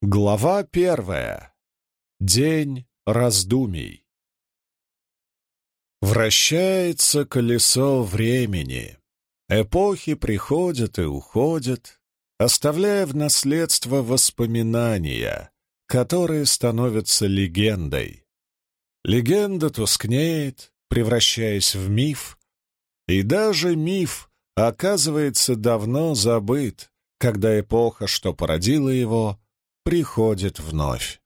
Глава первая. День раздумий. Вращается колесо времени. Эпохи приходят и уходят, оставляя в наследство воспоминания, которые становятся легендой. Легенда тускнеет, превращаясь в миф, и даже миф оказывается давно забыт, когда эпоха, что породила его, приходит вновь.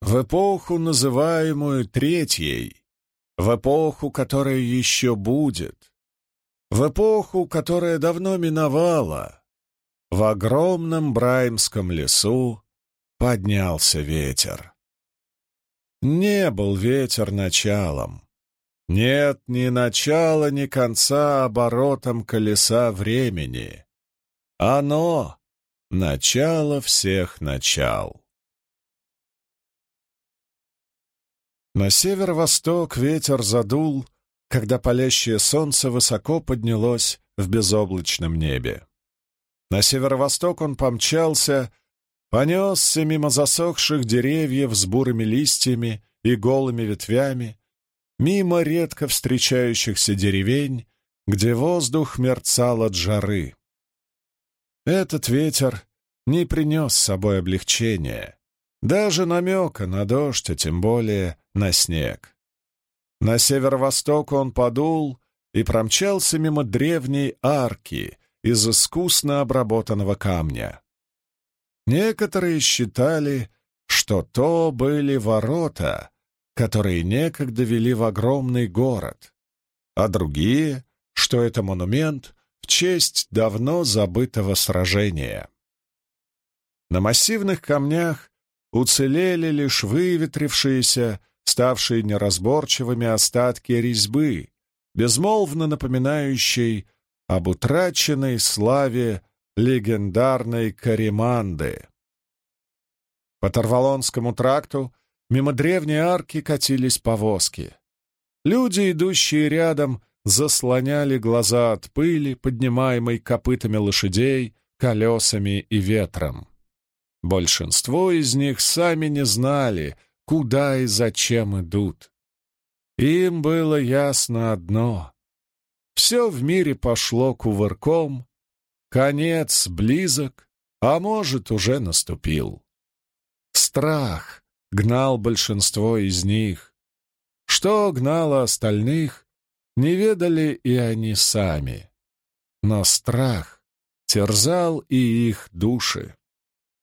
В эпоху, называемую Третьей, в эпоху, которая еще будет, в эпоху, которая давно миновала, в огромном Браймском лесу поднялся ветер. Не был ветер началом. Нет ни начала, ни конца оборотом колеса времени. Оно Начало всех начал. На северо-восток ветер задул, когда палящее солнце высоко поднялось в безоблачном небе. На северо-восток он помчался, понесся мимо засохших деревьев с бурыми листьями и голыми ветвями, мимо редко встречающихся деревень, где воздух мерцал от жары. Этот ветер не принес с собой облегчения, даже намека на дождь, а тем более на снег. На северо-восток он подул и промчался мимо древней арки из искусно обработанного камня. Некоторые считали, что то были ворота, которые некогда вели в огромный город, а другие, что это монумент в честь давно забытого сражения. На массивных камнях уцелели лишь выветрившиеся, ставшие неразборчивыми остатки резьбы, безмолвно напоминающей об утраченной славе легендарной Кариманды. По Тарвалонскому тракту мимо древней арки катились повозки. Люди, идущие рядом, заслоняли глаза от пыли, поднимаемой копытами лошадей, колесами и ветром. Большинство из них сами не знали, куда и зачем идут. Им было ясно одно — все в мире пошло кувырком, конец близок, а может, уже наступил. Страх гнал большинство из них, что гнало остальных, не ведали и они сами. Но страх терзал и их души.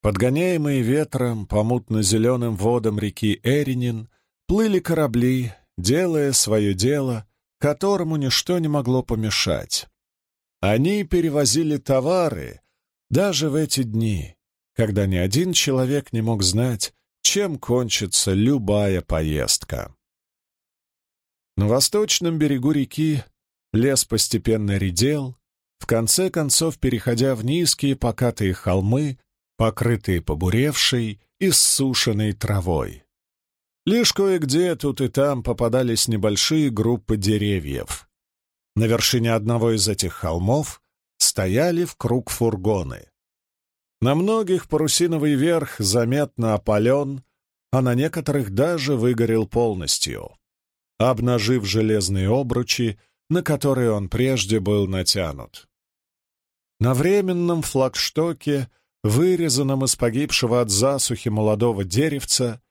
Подгоняемые ветром по мутно-зеленым водам реки Эринин плыли корабли, делая свое дело, которому ничто не могло помешать. Они перевозили товары даже в эти дни, когда ни один человек не мог знать, чем кончится любая поездка. На восточном берегу реки лес постепенно редел, в конце концов переходя в низкие покатые холмы, покрытые побуревшей и ссушенной травой. Лишь кое-где тут и там попадались небольшие группы деревьев. На вершине одного из этих холмов стояли в круг фургоны. На многих парусиновый верх заметно опален, а на некоторых даже выгорел полностью обнажив железные обручи, на которые он прежде был натянут. На временном флагштоке, вырезанном из погибшего от засухи молодого деревца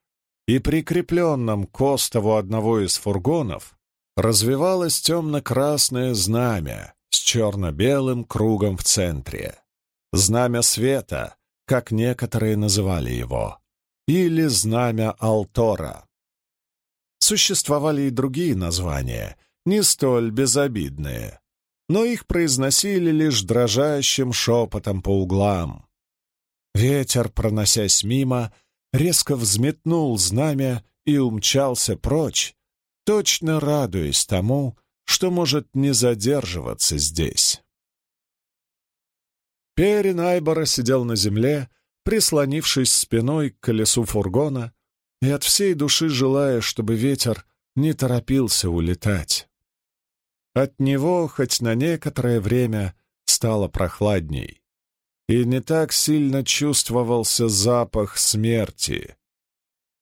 и прикрепленном к остову одного из фургонов, развивалось темно-красное знамя с черно-белым кругом в центре. Знамя света, как некоторые называли его, или знамя Алтора. Существовали и другие названия, не столь безобидные, но их произносили лишь дрожащим шепотом по углам. Ветер, проносясь мимо, резко взметнул знамя и умчался прочь, точно радуясь тому, что может не задерживаться здесь. Перин Айбора сидел на земле, прислонившись спиной к колесу фургона и от всей души желая, чтобы ветер не торопился улетать. От него хоть на некоторое время стало прохладней. и не так сильно чувствовался запах смерти.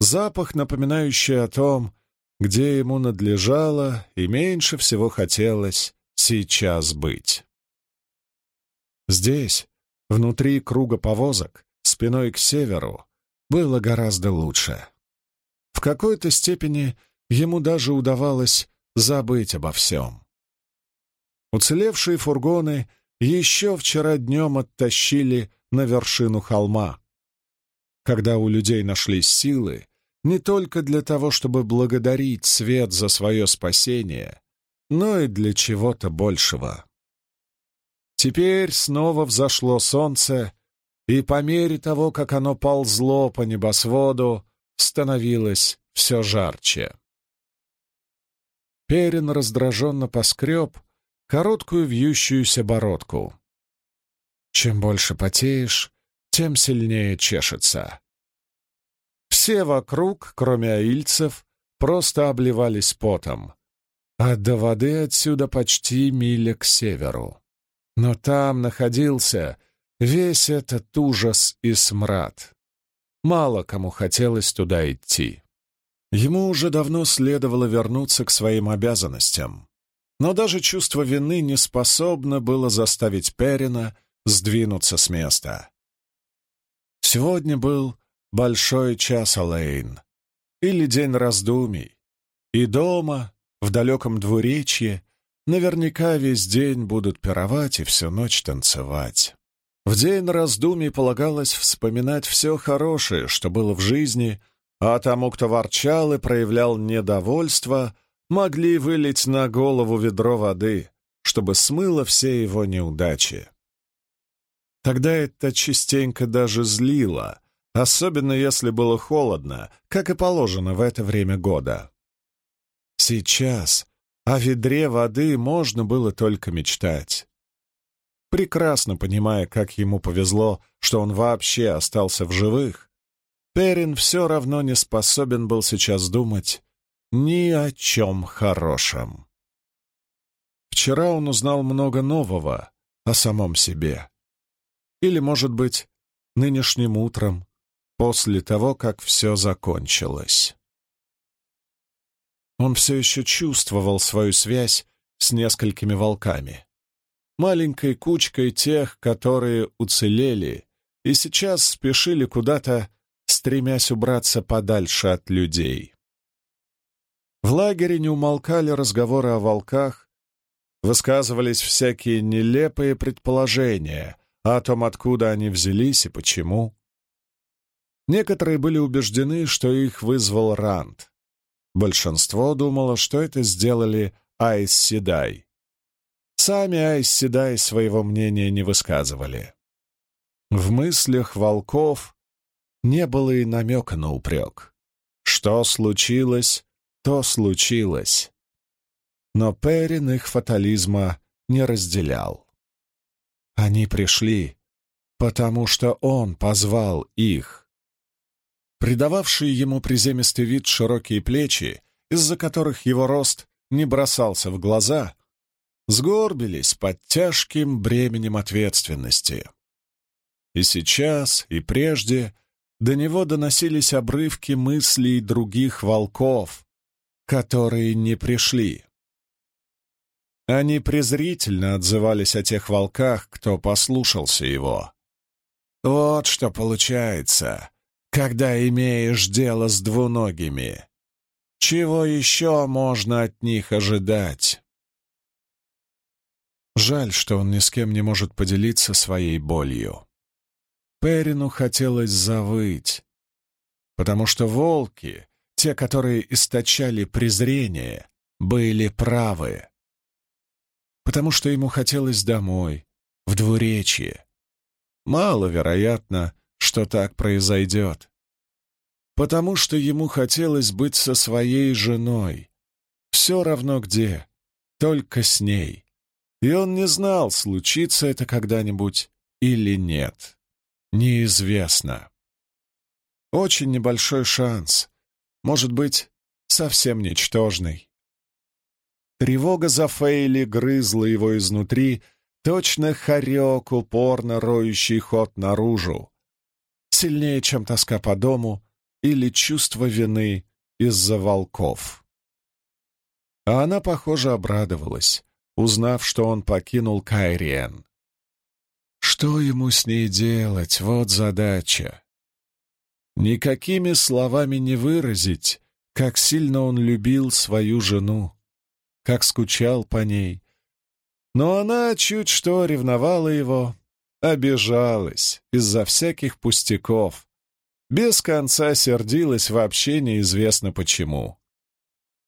Запах, напоминающий о том, где ему надлежало и меньше всего хотелось сейчас быть. Здесь, внутри круга повозок, спиной к северу, было гораздо лучше. В какой-то степени ему даже удавалось забыть обо всем. Уцелевшие фургоны еще вчера днем оттащили на вершину холма. Когда у людей нашлись силы, не только для того, чтобы благодарить свет за свое спасение, но и для чего-то большего. Теперь снова взошло солнце, и по мере того, как оно ползло по небосводу, становилось все жарче. Перин раздраженно поскреб короткую вьющуюся бородку. Чем больше потеешь, тем сильнее чешется. Все вокруг, кроме аильцев, просто обливались потом, а до воды отсюда почти миля к северу. Но там находился весь этот ужас и смрад. Мало кому хотелось туда идти. Ему уже давно следовало вернуться к своим обязанностям. Но даже чувство вины не способно было заставить Перина сдвинуться с места. Сегодня был большой час Алэйн, или день раздумий, и дома, в далеком двуречье, наверняка весь день будут пировать и всю ночь танцевать. В день раздумий полагалось вспоминать все хорошее, что было в жизни, а тому, кто ворчал и проявлял недовольство, могли вылить на голову ведро воды, чтобы смыло все его неудачи. Тогда это частенько даже злило, особенно если было холодно, как и положено в это время года. Сейчас о ведре воды можно было только мечтать. Прекрасно понимая, как ему повезло, что он вообще остался в живых, Перин все равно не способен был сейчас думать ни о чем хорошем. Вчера он узнал много нового о самом себе. Или, может быть, нынешним утром, после того, как все закончилось. Он все еще чувствовал свою связь с несколькими волками. Маленькой кучкой тех, которые уцелели и сейчас спешили куда-то стремясь убраться подальше от людей. В лагере не умолкали разговоры о волках, высказывались всякие нелепые предположения о том, откуда они взялись и почему. Некоторые были убеждены, что их вызвал Ранд. Большинство думало, что это сделали Айс Седай. Сами Айс Седай своего мнения не высказывали. В мыслях волков не было и намека на упрек. Что случилось, то случилось. Но Перин их фатализма не разделял. Они пришли, потому что он позвал их. Придававшие ему приземистый вид широкие плечи, из-за которых его рост не бросался в глаза, сгорбились под тяжким бременем ответственности. И сейчас, и прежде — до него доносились обрывки мыслей других волков, которые не пришли. Они презрительно отзывались о тех волках, кто послушался его. Вот что получается, когда имеешь дело с двуногими. Чего еще можно от них ожидать? Жаль, что он ни с кем не может поделиться своей болью. Перину хотелось завыть, потому что волки, те, которые источали презрение, были правы. Потому что ему хотелось домой, в двуречье. Маловероятно, что так произойдет. Потому что ему хотелось быть со своей женой. Все равно где, только с ней. И он не знал, случится это когда-нибудь или нет неизвестно. Очень небольшой шанс, может быть, совсем ничтожный. Тревога за Фейли грызла его изнутри, точно хорек, упорно роющий ход наружу, сильнее, чем тоска по дому или чувство вины из-за волков. А она, похоже, обрадовалась, узнав, что он покинул Кайриен. Что ему с ней делать? Вот задача. Никакими словами не выразить, как сильно он любил свою жену, как скучал по ней. Но она чуть что ревновала его, обижалась из-за всяких пустяков, без конца сердилась вообще неизвестно почему.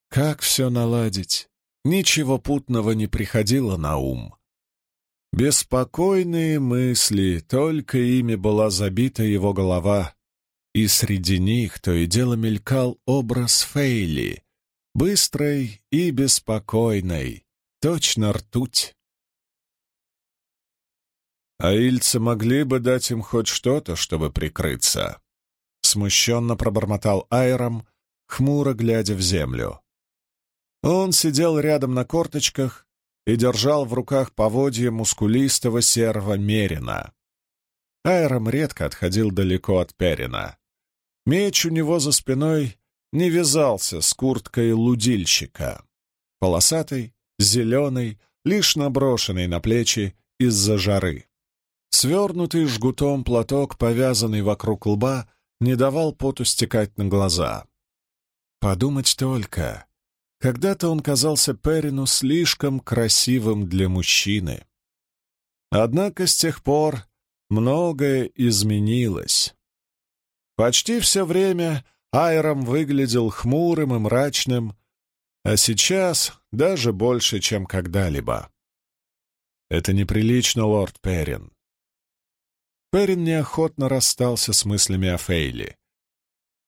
Как все наладить? Ничего путного не приходило на ум. Беспокойные мысли, только ими была забита его голова, и среди них то и дело мелькал образ Фейли, быстрой и беспокойной, точно ртуть. Аильцы могли бы дать им хоть что-то, чтобы прикрыться. Смущенно пробормотал Айром, хмуро глядя в землю. Он сидел рядом на корточках и держал в руках поводье мускулистого серого мерина. Айром редко отходил далеко от Перина. Меч у него за спиной не вязался с курткой лудильщика. Полосатый, зеленый, лишь наброшенный на плечи из-за жары. Свернутый жгутом платок, повязанный вокруг лба, не давал поту стекать на глаза. Подумать только, когда-то он казался Перину слишком красивым для мужчины. Однако с тех пор многое изменилось. Почти все время Айром выглядел хмурым и мрачным, а сейчас даже больше, чем когда-либо. «Это неприлично, лорд Перин. Перин неохотно расстался с мыслями о Фейли.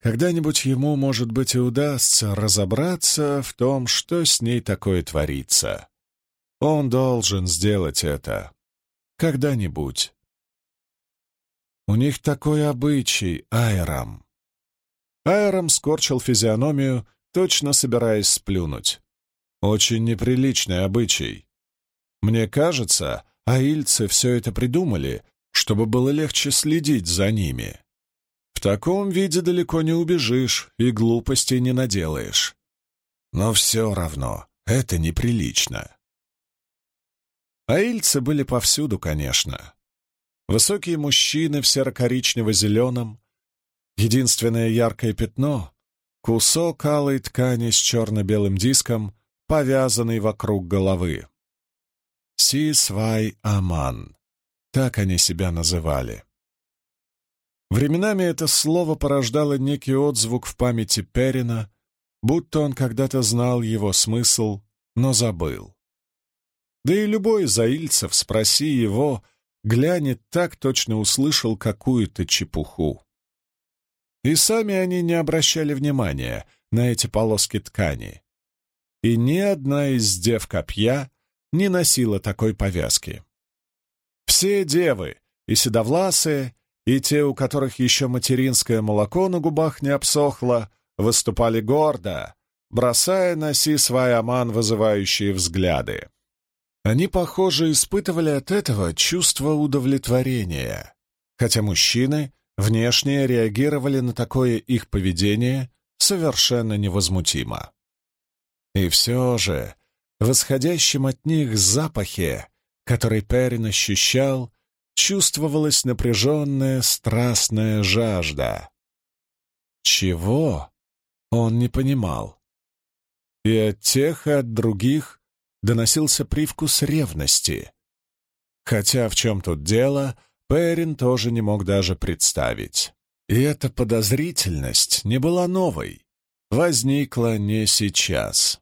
Когда-нибудь ему, может быть, и удастся разобраться в том, что с ней такое творится. Он должен сделать это. Когда-нибудь. У них такой обычай, Айрам. Айрам скорчил физиономию, точно собираясь сплюнуть. Очень неприличный обычай. Мне кажется, аильцы все это придумали, чтобы было легче следить за ними. В таком виде далеко не убежишь и глупостей не наделаешь. Но все равно это неприлично. Аильцы были повсюду, конечно. Высокие мужчины в серо-коричнево-зеленом, единственное яркое пятно — кусок алой ткани с черно-белым диском, повязанный вокруг головы. Си-свай Аман. Так они себя называли. Временами это слово порождало некий отзвук в памяти Перина, будто он когда-то знал его смысл, но забыл. Да и любой из аильцев, спроси его, глянет так точно услышал какую-то чепуху. И сами они не обращали внимания на эти полоски ткани. И ни одна из дев копья не носила такой повязки. Все девы, и седовласые, и те, у которых еще материнское молоко на губах не обсохло, выступали гордо, бросая на Си-Свай-Аман вызывающие взгляды. Они, похоже, испытывали от этого чувство удовлетворения, хотя мужчины внешне реагировали на такое их поведение совершенно невозмутимо. И все же, в исходящем от них запахе который Перин ощущал, чувствовалась напряженная страстная жажда. Чего? Он не понимал. И от тех, и от других доносился привкус ревности. Хотя в чем тут дело, Перин тоже не мог даже представить. И эта подозрительность не была новой, возникла не сейчас.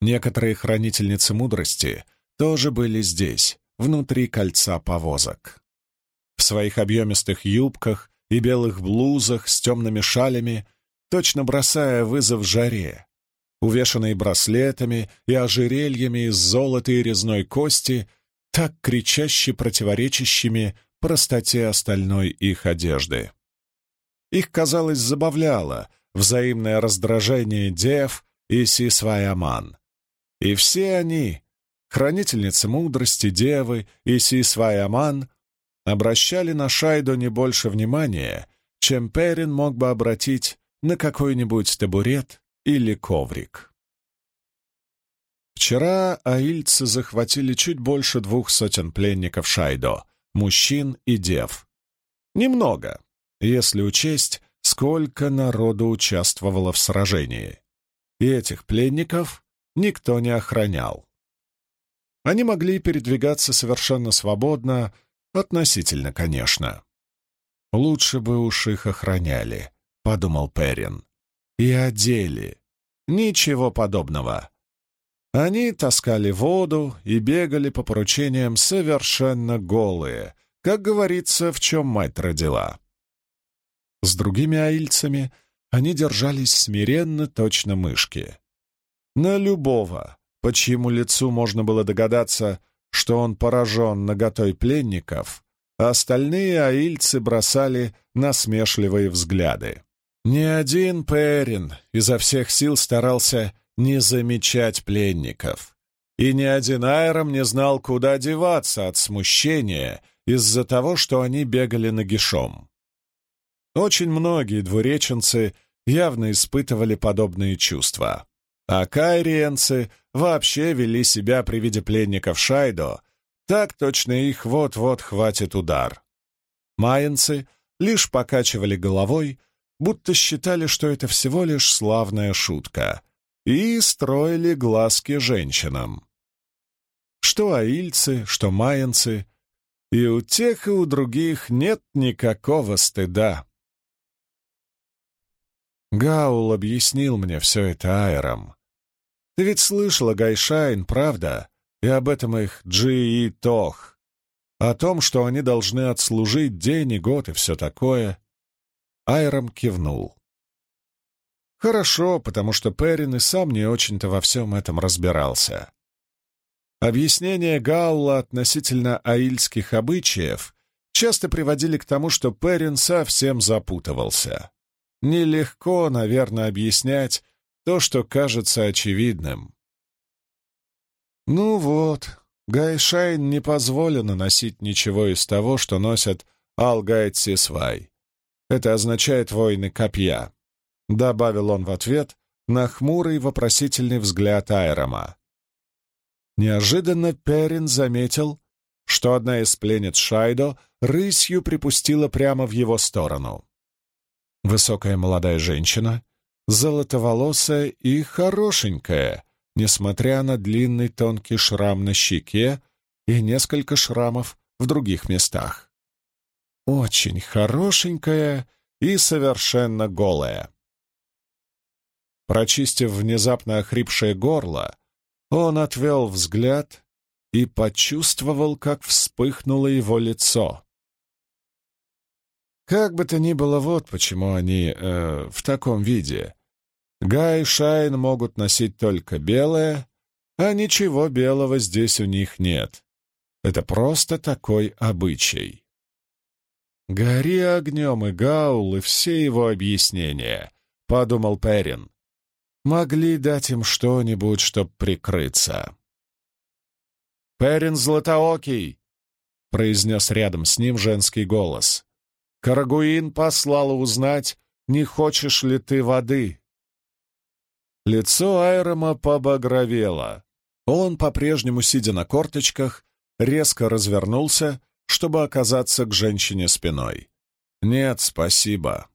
Некоторые хранительницы мудрости тоже были здесь, внутри кольца повозок. В своих объемистых юбках и белых блузах с темными шалями, точно бросая вызов жаре, увешанные браслетами и ожерельями из золота и резной кости, так кричаще противоречащими простоте остальной их одежды. Их, казалось, забавляло взаимное раздражение Дев и Сисвайаман. И все они хранительницы мудрости, девы и Сисвай-Аман обращали на Шайдо не больше внимания, чем Перин мог бы обратить на какой-нибудь табурет или коврик. Вчера аильцы захватили чуть больше двух сотен пленников Шайдо, мужчин и дев. Немного, если учесть, сколько народу участвовало в сражении. И этих пленников никто не охранял. Они могли передвигаться совершенно свободно, относительно, конечно. «Лучше бы уж их охраняли», — подумал Перин. «И одели. Ничего подобного. Они таскали воду и бегали по поручениям совершенно голые, как говорится, в чем мать родила. С другими аильцами они держались смиренно точно мышки. На любого, по чьему лицу можно было догадаться, что он поражен наготой пленников, а остальные аильцы бросали насмешливые взгляды. Ни один Перин изо всех сил старался не замечать пленников, и ни один Айром не знал, куда деваться от смущения из-за того, что они бегали нагишом. Очень многие двуреченцы явно испытывали подобные чувства. А кайриенцы вообще вели себя при виде пленников Шайдо, так точно их вот-вот хватит удар. Майенцы лишь покачивали головой, будто считали, что это всего лишь славная шутка, и строили глазки женщинам. Что аильцы, что майенцы, и у тех, и у других нет никакого стыда. Гаул объяснил мне все это Айром. Ты ведь слышала Гайшайн, правда? И об этом их Джи и Тох. О том, что они должны отслужить день и год и все такое. Айром кивнул. Хорошо, потому что Перин и сам не очень-то во всем этом разбирался. Объяснения Галла относительно аильских обычаев часто приводили к тому, что Перин совсем запутывался. Нелегко, наверное, объяснять то, что кажется очевидным. Ну вот, Гайшайн не позволено носить ничего из того, что носят Алгайт Сисвай. Это означает «воины копья», — добавил он в ответ на хмурый вопросительный взгляд Айрома. Неожиданно Перин заметил, что одна из пленниц Шайдо рысью припустила прямо в его сторону. Высокая молодая женщина, золотоволосая и хорошенькая, несмотря на длинный тонкий шрам на щеке и несколько шрамов в других местах. Очень хорошенькая и совершенно голая. Прочистив внезапно охрипшее горло, он отвел взгляд и почувствовал, как вспыхнуло его лицо. Как бы то ни было, вот почему они э, в таком виде. Гай и Шайн могут носить только белое, а ничего белого здесь у них нет. Это просто такой обычай. «Гори огнем и Гаул, и все его объяснения», — подумал Перин. «Могли дать им что-нибудь, чтоб прикрыться». «Перин Златоокий!» — произнес рядом с ним женский голос. Карагуин послала узнать, не хочешь ли ты воды. Лицо Айрома побагровело. Он, по-прежнему сидя на корточках, резко развернулся, чтобы оказаться к женщине спиной. «Нет, спасибо».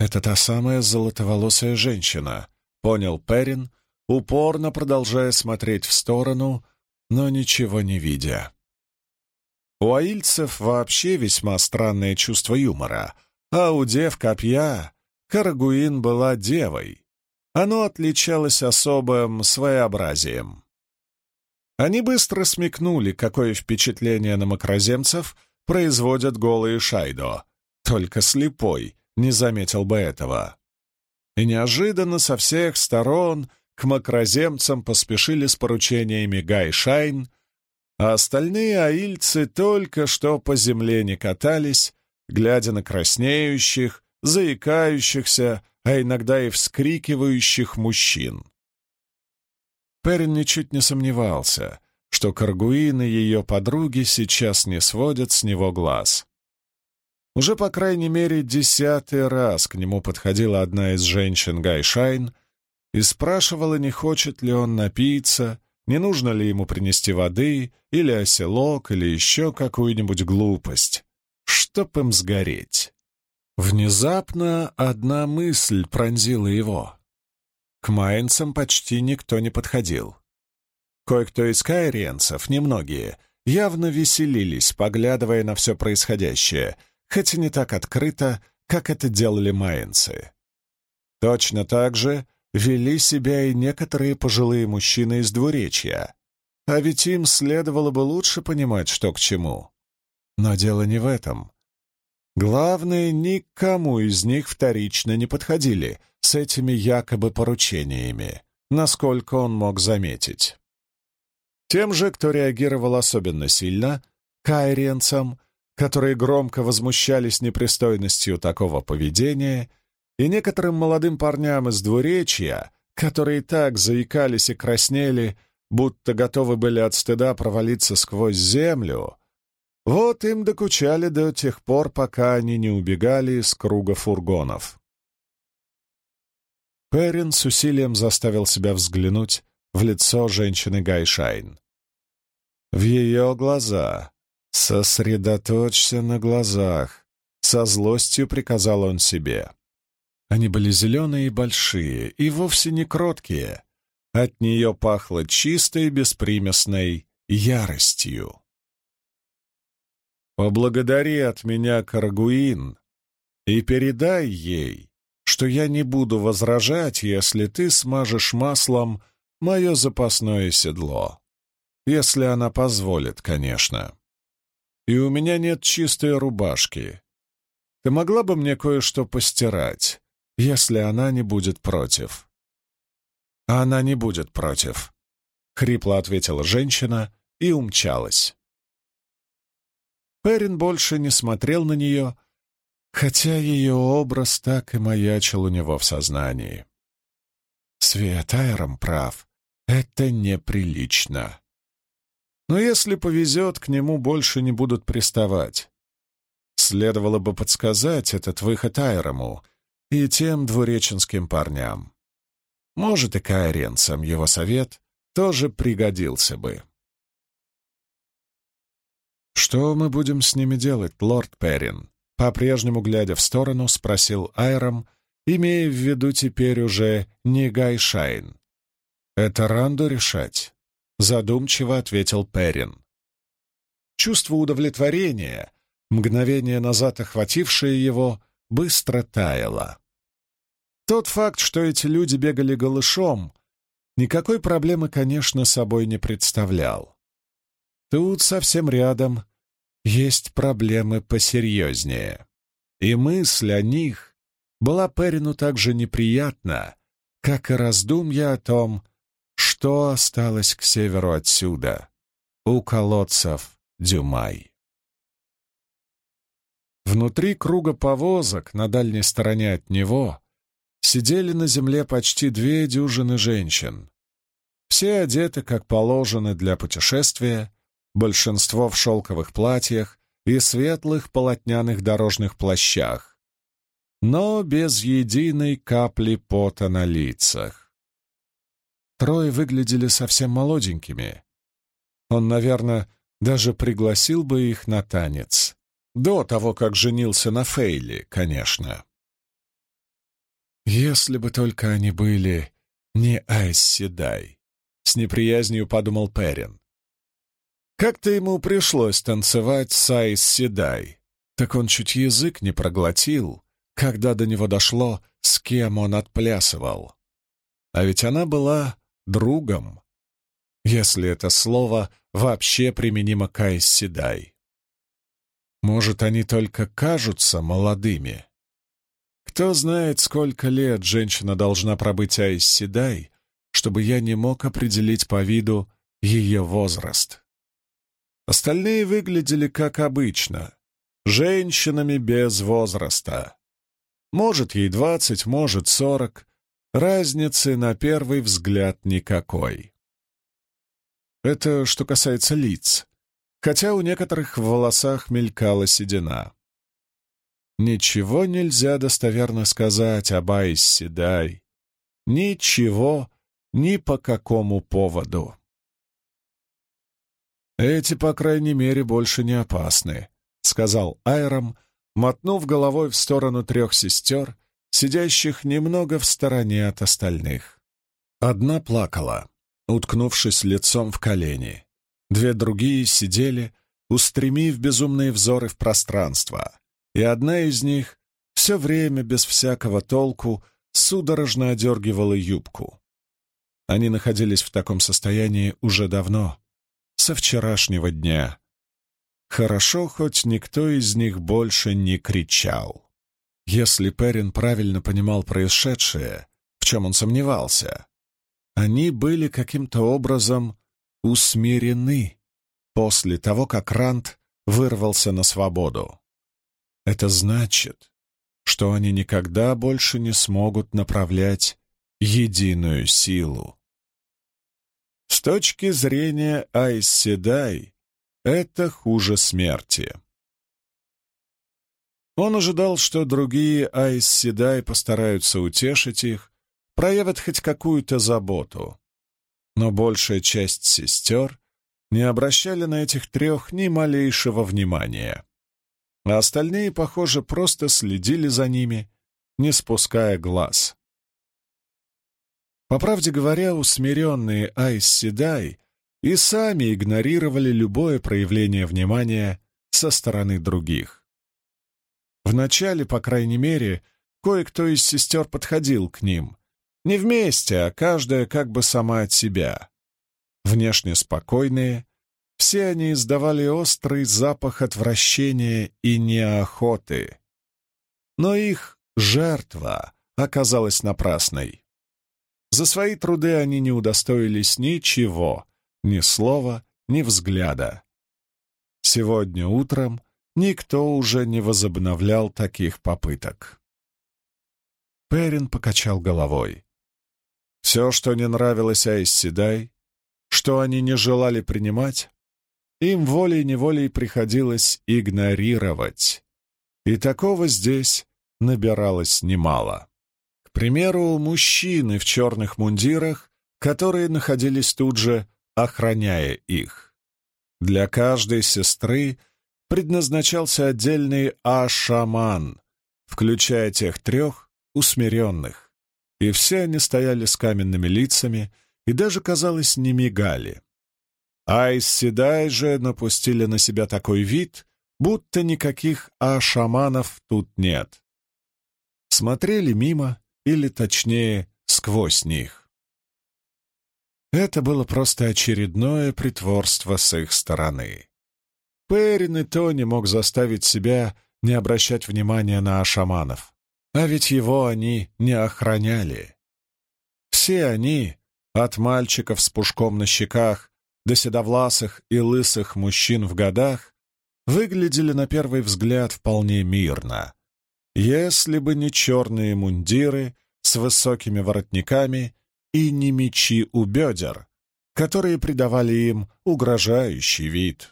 «Это та самая золотоволосая женщина», — понял Перин, упорно продолжая смотреть в сторону, но ничего не видя. У аильцев вообще весьма странное чувство юмора, а у дев копья Карагуин была девой. Оно отличалось особым своеобразием. Они быстро смекнули, какое впечатление на макроземцев производят голые шайдо. Только слепой не заметил бы этого. И неожиданно со всех сторон к макроземцам поспешили с поручениями Гай Шайн — а остальные аильцы только что по земле не катались, глядя на краснеющих, заикающихся, а иногда и вскрикивающих мужчин. Перин ничуть не сомневался, что Каргуин и ее подруги сейчас не сводят с него глаз. Уже, по крайней мере, десятый раз к нему подходила одна из женщин Гайшайн и спрашивала, не хочет ли он напиться, не нужно ли ему принести воды или оселок, или еще какую-нибудь глупость, чтоб им сгореть. Внезапно одна мысль пронзила его. К майнцам почти никто не подходил. Кое-кто из кайриенцев, немногие, явно веселились, поглядывая на все происходящее, хотя не так открыто, как это делали майнцы. Точно так же вели себя и некоторые пожилые мужчины из двуречья, а ведь им следовало бы лучше понимать, что к чему. Но дело не в этом. Главное, никому из них вторично не подходили с этими якобы поручениями, насколько он мог заметить. Тем же, кто реагировал особенно сильно, кайренцам, которые громко возмущались непристойностью такого поведения, и некоторым молодым парням из двуречья, которые так заикались и краснели, будто готовы были от стыда провалиться сквозь землю, вот им докучали до тех пор, пока они не убегали из круга фургонов. Перрин с усилием заставил себя взглянуть в лицо женщины Гайшайн. В ее глаза. Сосредоточься на глазах. Со злостью приказал он себе. Они были зеленые и большие, и вовсе не кроткие. От нее пахло чистой беспримесной яростью. Поблагодари от меня Каргуин и передай ей, что я не буду возражать, если ты смажешь маслом мое запасное седло. Если она позволит, конечно. И у меня нет чистой рубашки. Ты могла бы мне кое-что постирать, если она не будет против?» «Она не будет против», — хрипло ответила женщина и умчалась. Перин больше не смотрел на нее, хотя ее образ так и маячил у него в сознании. Свет Айром прав. Это неприлично. Но если повезет, к нему больше не будут приставать. Следовало бы подсказать этот выход Айрому и тем двуреченским парням. Может, и каоренцам его совет тоже пригодился бы. «Что мы будем с ними делать, лорд Перрин?» По-прежнему, глядя в сторону, спросил Айром, имея в виду теперь уже не Гайшайн. «Это Ранду решать», — задумчиво ответил Перрин. Чувство удовлетворения, мгновение назад охватившее его, быстро таяло. Тот факт, что эти люди бегали голышом, никакой проблемы, конечно, собой не представлял. Тут совсем рядом есть проблемы посерьезнее. И мысль о них была Перину так же неприятна, как и раздумья о том, что осталось к северу отсюда, у колодцев Дюмай. Внутри круга повозок, на дальней стороне от него, сидели на земле почти две дюжины женщин. Все одеты, как положено для путешествия, большинство в шелковых платьях и светлых полотняных дорожных плащах, но без единой капли пота на лицах. Трое выглядели совсем молоденькими. Он, наверное, даже пригласил бы их на танец. До того, как женился на Фейли, конечно. Если бы только они были не Айсседай, с неприязнью подумал Перин. Как-то ему пришлось танцевать с Айсседай, так он чуть язык не проглотил, когда до него дошло, с кем он отплясывал. А ведь она была другом, если это слово вообще применимо к Айсседай. Может, они только кажутся молодыми. Кто знает, сколько лет женщина должна пробыть Айс Седай, чтобы я не мог определить по виду ее возраст. Остальные выглядели как обычно, женщинами без возраста. Может, ей двадцать, может, сорок. Разницы на первый взгляд никакой. Это что касается лиц, хотя у некоторых в волосах мелькала седина. Ничего нельзя достоверно сказать об Айс Седай. Ничего ни по какому поводу. «Эти, по крайней мере, больше не опасны», — сказал Айром, мотнув головой в сторону трех сестер, сидящих немного в стороне от остальных. Одна плакала, уткнувшись лицом в колени. Две другие сидели, устремив безумные взоры в пространство, и одна из них все время без всякого толку судорожно одергивала юбку. Они находились в таком состоянии уже давно, со вчерашнего дня. Хорошо, хоть никто из них больше не кричал. Если Перин правильно понимал происшедшее, в чем он сомневался, они были каким-то образом усмирены после того, как Рант вырвался на свободу. Это значит, что они никогда больше не смогут направлять единую силу. С точки зрения Айсседай, это хуже смерти. Он ожидал, что другие Айсседай постараются утешить их, проявят хоть какую-то заботу. Но большая часть сестер не обращали на этих трех ни малейшего внимания. А остальные, похоже, просто следили за ними, не спуская глаз. По правде говоря, усмиренные Айс Седай и сами игнорировали любое проявление внимания со стороны других. Вначале, по крайней мере, кое-кто из сестер подходил к ним. Не вместе, а каждая как бы сама от себя. Внешне спокойные, все они издавали острый запах отвращения и неохоты. Но их жертва оказалась напрасной. За свои труды они не удостоились ничего, ни слова, ни взгляда. Сегодня утром никто уже не возобновлял таких попыток. Перин покачал головой. Все, что не нравилось Айсседай, что они не желали принимать, им волей-неволей приходилось игнорировать. И такого здесь набиралось немало. К примеру, мужчины в черных мундирах, которые находились тут же, охраняя их. Для каждой сестры предназначался отдельный ашаман, включая тех трех усмиренных, и все они стояли с каменными лицами и даже, казалось, не мигали. Айс Седай же напустили на себя такой вид, будто никаких ашаманов тут нет. Смотрели мимо или, точнее, сквозь них. Это было просто очередное притворство с их стороны. Перин и то не мог заставить себя не обращать внимания на ашаманов, а ведь его они не охраняли. Все они, от мальчиков с пушком на щеках до седовласых и лысых мужчин в годах, выглядели на первый взгляд вполне мирно, если бы не черные мундиры с высокими воротниками и не мечи у бедер, которые придавали им угрожающий вид.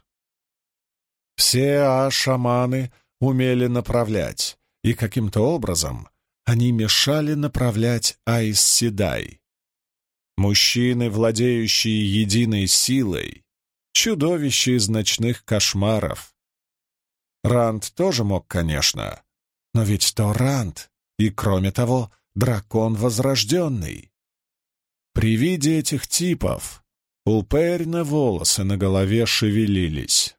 Все а-шаманы умели направлять, и каким-то образом они мешали направлять Айс-Седай. Мужчины, владеющие единой силой, чудовища из ночных кошмаров. Ранд тоже мог, конечно, но ведь то Ранд, и, кроме того, дракон возрожденный. При виде этих типов у Перина волосы на голове шевелились.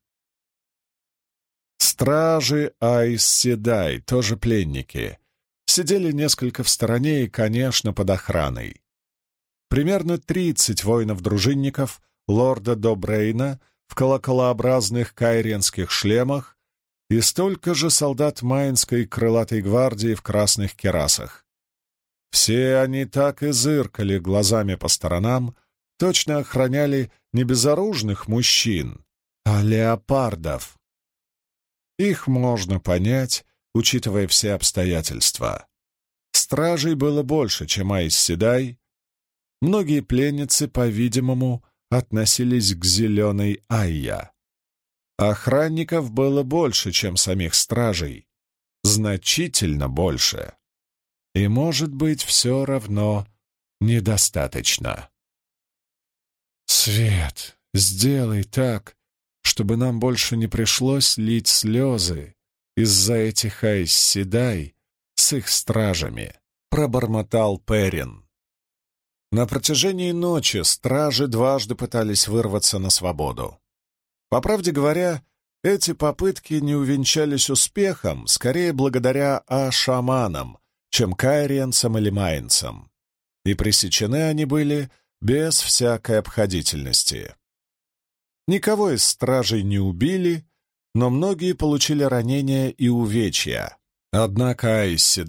Стражи Айс Седай, тоже пленники, сидели несколько в стороне и, конечно, под охраной. Примерно тридцать воинов-дружинников лорда Добрейна в колоколообразных кайренских шлемах и столько же солдат Майнской крылатой гвардии в красных керасах. Все они так и зыркали глазами по сторонам, точно охраняли не безоружных мужчин, а леопардов. Их можно понять, учитывая все обстоятельства. Стражей было больше, чем Айс Седай. Многие пленницы, по-видимому, относились к зеленой Айя. Охранников было больше, чем самих стражей, значительно больше. И, может быть, все равно недостаточно. «Свет, сделай так, чтобы нам больше не пришлось лить слезы из-за этих айсседай с их стражами», — пробормотал Перин. На протяжении ночи стражи дважды пытались вырваться на свободу. По правде говоря, эти попытки не увенчались успехом, скорее благодаря а-шаманам, чем кайриенцам или майнцам. И пресечены они были без всякой обходительности. Никого из стражей не убили, но многие получили ранения и увечья. Однако Айс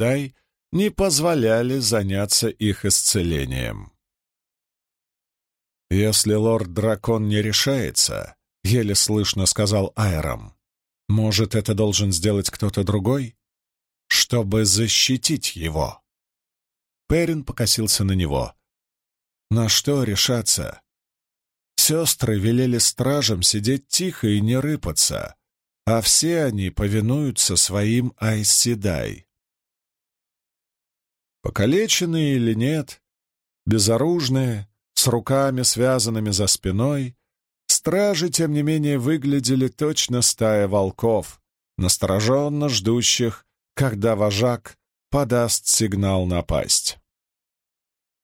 не позволяли заняться их исцелением. «Если лорд-дракон не решается», — еле слышно сказал Айрам, «может, это должен сделать кто-то другой, чтобы защитить его?» Перин покосился на него. «На что решаться? Сестры велели стражам сидеть тихо и не рыпаться, а все они повинуются своим Айсседай. Покалеченные или нет, безоружные, с руками, связанными за спиной, стражи, тем не менее, выглядели точно стая волков, настороженно ждущих, когда вожак подаст сигнал напасть.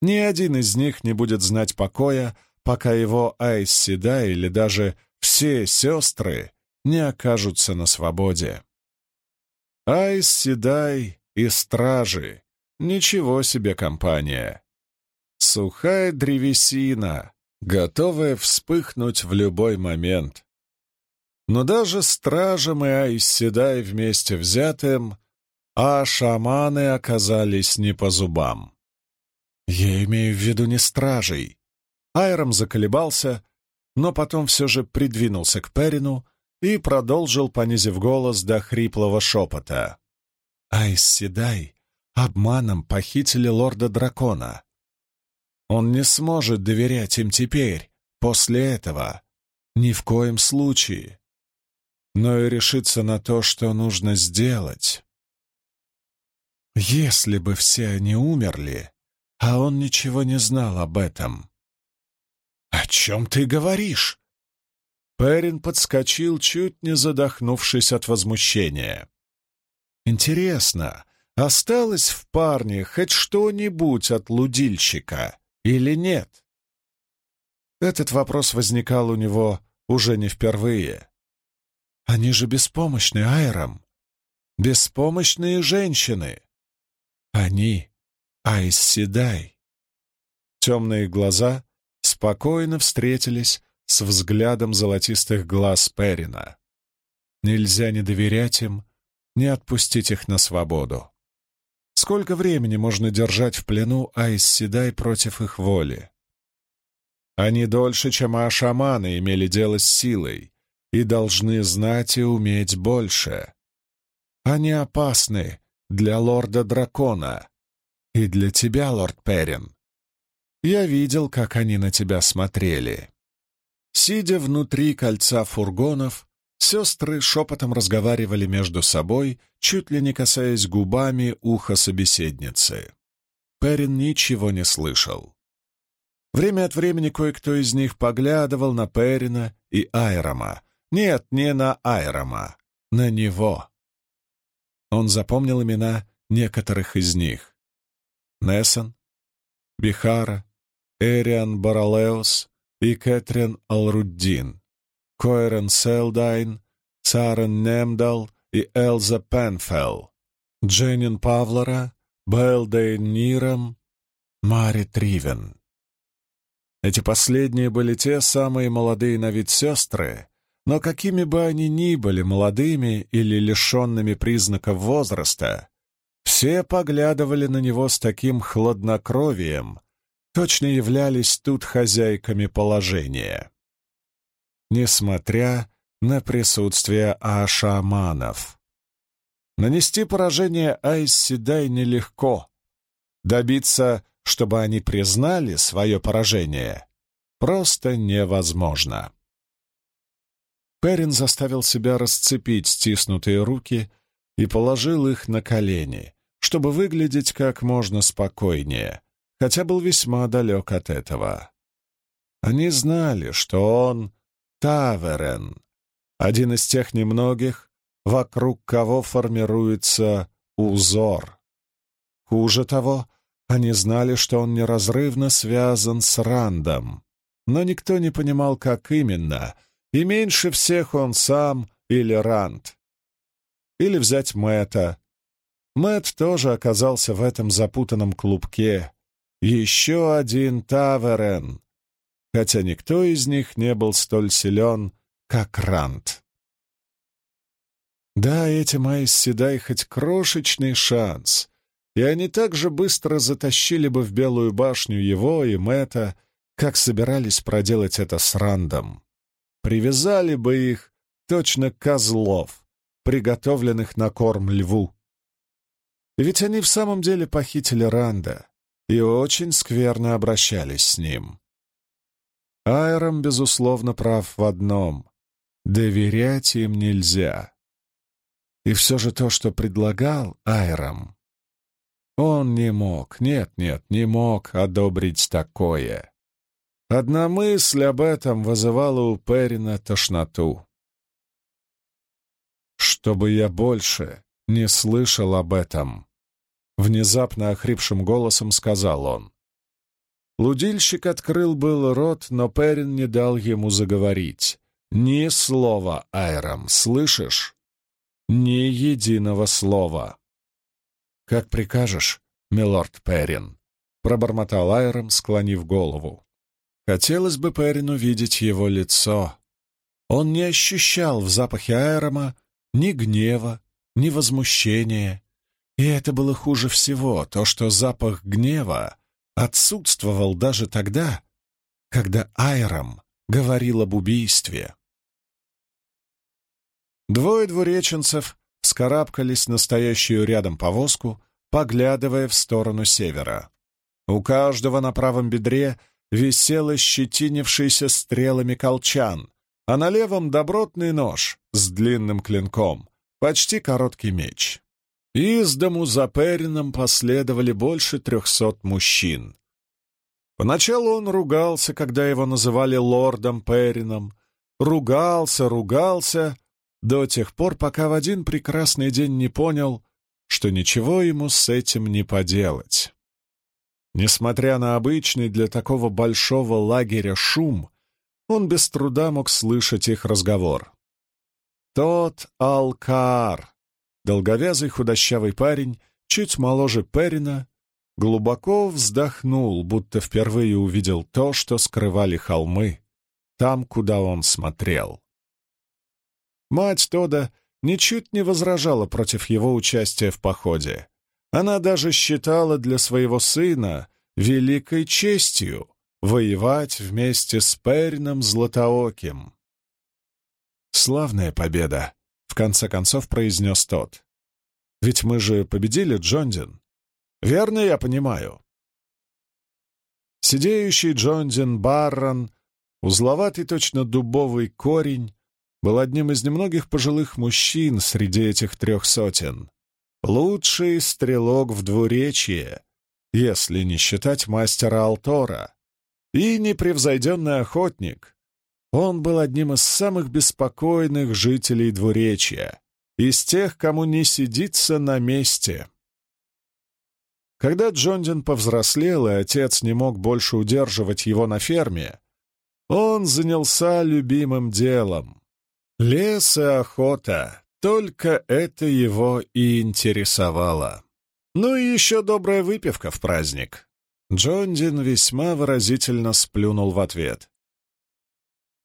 Ни один из них не будет знать покоя, пока его Айсседа или даже все сестры не окажутся на свободе. Айсседай и стражи — ничего себе компания. Сухая древесина, готовая вспыхнуть в любой момент. Но даже стражам и Айсседай вместе взятым, а шаманы оказались не по зубам. Я имею в виду не стражей. Айром заколебался, но потом все же придвинулся к Перину и продолжил, понизив голос до хриплого шепота. Айс Седай обманом похитили лорда-дракона. Он не сможет доверять им теперь, после этого. Ни в коем случае. Но и решиться на то, что нужно сделать. Если бы все они умерли, а он ничего не знал об этом. «О чем ты говоришь?» Перин подскочил, чуть не задохнувшись от возмущения. «Интересно, осталось в парне хоть что-нибудь от лудильщика или нет?» Этот вопрос возникал у него уже не впервые. «Они же беспомощны, Айром. Беспомощные женщины. Они Айсседай». Темные глаза спокойно встретились с взглядом золотистых глаз Перина. Нельзя не доверять им, не отпустить их на свободу. Сколько времени можно держать в плену Айсседай против их воли? Они дольше, чем ашаманы, имели дело с силой и должны знать и уметь больше. Они опасны для лорда-дракона и для тебя, лорд Перин. Я видел, как они на тебя смотрели. Сидя внутри кольца фургонов, сестры шепотом разговаривали между собой, чуть ли не касаясь губами уха собеседницы. Перин ничего не слышал. Время от времени кое-кто из них поглядывал на Перина и Айрома. Нет, не на Айрома, на него. Он запомнил имена некоторых из них. Нессон, Бихара, Эриан Баралеус и Кэтрин Алруддин, Койрен Селдайн, Сарен Немдал и Элза Пенфелл, Дженнин Павлора, Белдейн Нирам, Мари Тривен. Эти последние были те самые молодые на вид сестры, но какими бы они ни были молодыми или лишенными признаков возраста, все поглядывали на него с таким хладнокровием, точно являлись тут хозяйками положения. Несмотря на присутствие ашаманов. Нанести поражение Айсседай нелегко. Добиться, чтобы они признали свое поражение, просто невозможно. Перин заставил себя расцепить стиснутые руки и положил их на колени, чтобы выглядеть как можно спокойнее, хотя был весьма далек от этого. Они знали, что он Таверен, один из тех немногих, вокруг кого формируется узор. Хуже того, они знали, что он неразрывно связан с Рандом, но никто не понимал, как именно, и меньше всех он сам или Ранд. Или взять Мэтта. Мэтт тоже оказался в этом запутанном клубке. Еще один Таверен, хотя никто из них не был столь силен, как Ранд. Да, этим Айс Седай хоть крошечный шанс, и они так же быстро затащили бы в Белую башню его и Мэтта, как собирались проделать это с Рандом. Привязали бы их точно козлов, приготовленных на корм льву. Ведь они в самом деле похитили Ранда и очень скверно обращались с ним. Айром, безусловно, прав в одном — доверять им нельзя. И все же то, что предлагал Айром, он не мог, нет-нет, не мог одобрить такое. Одна мысль об этом вызывала у Перина тошноту. «Чтобы я больше не слышал об этом», — внезапно охрипшим голосом сказал он. Лудильщик открыл был рот, но Перин не дал ему заговорить. «Ни слова, Айрам, слышишь? Ни единого слова!» «Как прикажешь, милорд Перин», — пробормотал Айрам, склонив голову. Хотелось бы Перину видеть его лицо. Он не ощущал в запахе Айрама ни гнева, ни возмущения. И это было хуже всего, то, что запах гнева отсутствовал даже тогда, когда Айрам говорил об убийстве. Двое двуреченцев скарабкались на стоящую рядом повозку, поглядывая в сторону севера. У каждого на правом бедре висел ощетинившийся стрелами колчан, а на левом добротный нож с длинным клинком, почти короткий меч. Из дому за Перином последовали больше трехсот мужчин. Поначалу он ругался, когда его называли лордом Перином, ругался, ругался, до тех пор, пока в один прекрасный день не понял, что ничего ему с этим не поделать. Несмотря на обычный для такого большого лагеря шум, он без труда мог слышать их разговор. Тот Алкаар, долговязый худощавый парень, чуть моложе Перина, глубоко вздохнул, будто впервые увидел то, что скрывали холмы, там, куда он смотрел. Мать Тода ничуть не возражала против его участия в походе. Она даже считала для своего сына великой честью воевать вместе с Перином Златооким. «Славная победа!» — в конце концов произнес тот. «Ведь мы же победили, Джондин. Верно я понимаю?» Сидеющий Джондин Баррон, узловатый точно дубовый корень, был одним из немногих пожилых мужчин среди этих трех сотен. Лучший стрелок в двуречье, если не считать мастера Алтора, и непревзойденный охотник, он был одним из самых беспокойных жителей двуречья, из тех, кому не сидится на месте. Когда Джондин повзрослел, и отец не мог больше удерживать его на ферме, он занялся любимым делом. Лес и охота, только это его и интересовало. Ну и еще добрая выпивка в праздник. Джондин весьма выразительно сплюнул в ответ.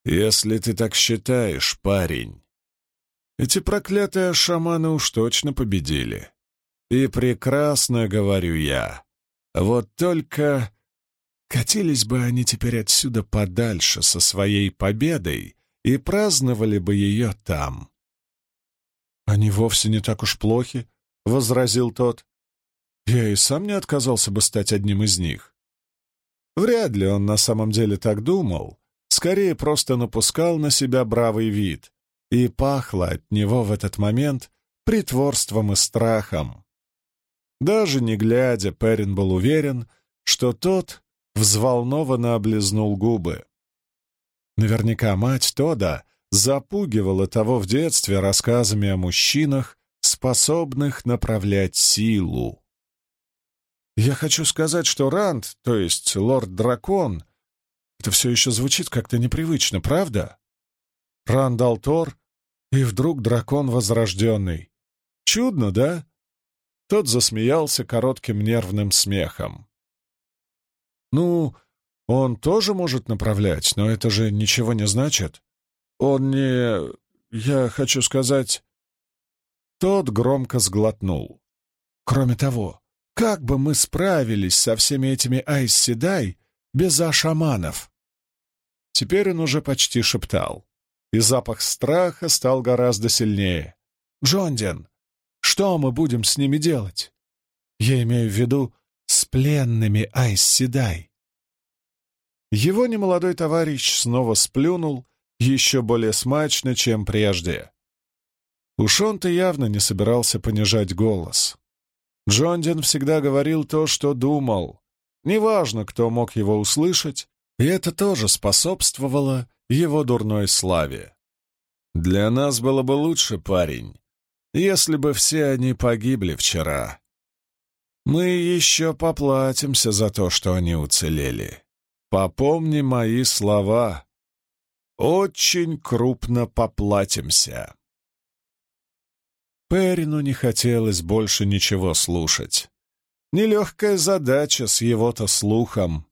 «Если ты так считаешь, парень, эти проклятые шаманы уж точно победили. И прекрасно говорю я. Вот только катились бы они теперь отсюда подальше со своей победой и праздновали бы ее там». «Они вовсе не так уж плохи», — возразил тот. «Я и сам не отказался бы стать одним из них. Вряд ли он на самом деле так думал, скорее просто напускал на себя бравый вид, и пахло от него в этот момент притворством и страхом. Даже не глядя, Перин был уверен, что тот взволнованно облизнул губы. Наверняка мать Тода запугивала того в детстве рассказами о мужчинах, способных направлять силу. Я хочу сказать, что Ранд, то есть лорд-дракон, это все еще звучит как-то непривычно, правда? Рандал Тор и вдруг дракон возрожденный. Чудно, да? Тот засмеялся коротким нервным смехом. Ну, он тоже может направлять, но это же ничего не значит. Он не... Я хочу сказать... Тот громко сглотнул. Кроме того, как бы мы справились со всеми этими Айсседай без ашаманов? Теперь он уже почти шептал, и запах страха стал гораздо сильнее. «Джондин, что мы будем с ними делать? Я имею в виду с пленными Айсседай». Его немолодой товарищ снова сплюнул, еще более смачно, чем прежде. Уж он-то явно не собирался понижать голос. Джондин всегда говорил то, что думал. Неважно, кто мог его услышать, и это тоже способствовало его дурной славе. «Для нас было бы лучше, парень, если бы все они погибли вчера. Мы еще поплатимся за то, что они уцелели. Попомни мои слова. Очень крупно поплатимся». Перину не хотелось больше ничего слушать. Нелегкая задача с его-то слухом.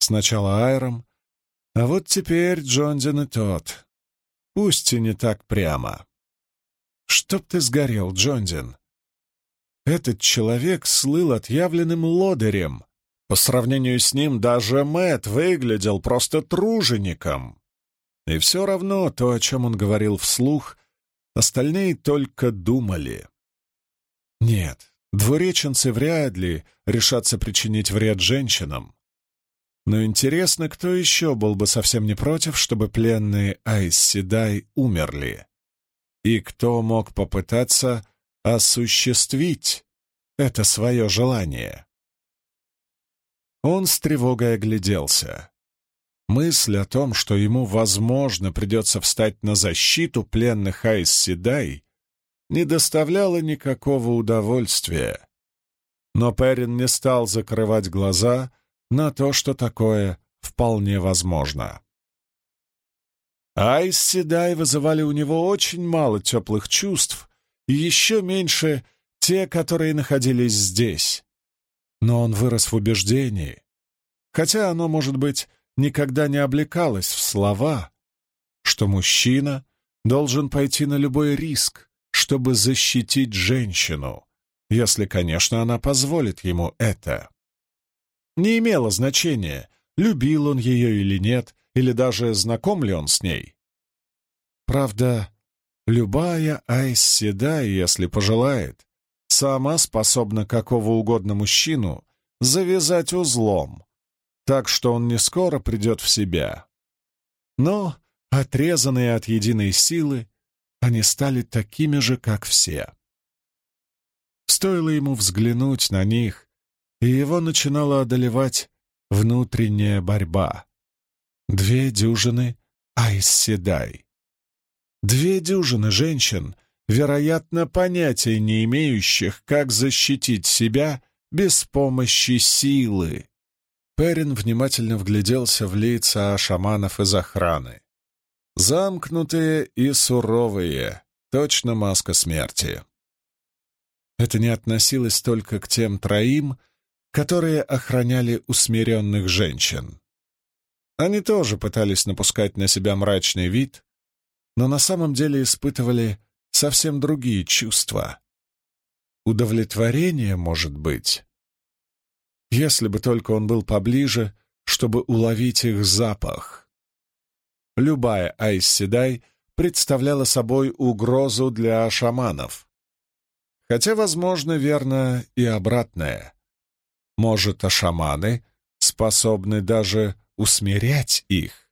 Сначала Айром, а вот теперь Джондин и тот. Пусть и не так прямо. Чтоб ты сгорел, Джондин. Этот человек слыл отъявленным лодырем. По сравнению с ним даже Мэт выглядел просто тружеником. И все равно то, о чем он говорил вслух, Остальные только думали. Нет, двуреченцы вряд ли решатся причинить вред женщинам. Но интересно, кто еще был бы совсем не против, чтобы пленные Айсседай умерли? И кто мог попытаться осуществить это свое желание? Он с тревогой огляделся. Мысль о том, что ему, возможно, придется встать на защиту пленных Айс не доставляла никакого удовольствия. Но Перин не стал закрывать глаза на то, что такое вполне возможно. Айс Седай вызывали у него очень мало теплых чувств и еще меньше те, которые находились здесь. Но он вырос в убеждении, хотя оно, может быть, никогда не облекалась в слова, что мужчина должен пойти на любой риск, чтобы защитить женщину, если, конечно, она позволит ему это. Не имело значения, любил он ее или нет, или даже знаком ли он с ней. Правда, любая Айс если пожелает, сама способна какого угодно мужчину завязать узлом, так что он не скоро придет в себя. Но, отрезанные от единой силы, они стали такими же, как все. Стоило ему взглянуть на них, и его начинала одолевать внутренняя борьба. Две дюжины Айсседай. Две дюжины женщин, вероятно, понятия не имеющих, как защитить себя без помощи силы. Перин внимательно вгляделся в лица шаманов из охраны. Замкнутые и суровые, точно маска смерти. Это не относилось только к тем троим, которые охраняли усмиренных женщин. Они тоже пытались напускать на себя мрачный вид, но на самом деле испытывали совсем другие чувства. Удовлетворение, может быть, если бы только он был поближе, чтобы уловить их запах. Любая Айсседай представляла собой угрозу для шаманов. Хотя, возможно, верно и обратное. Может, ашаманы способны даже усмирять их.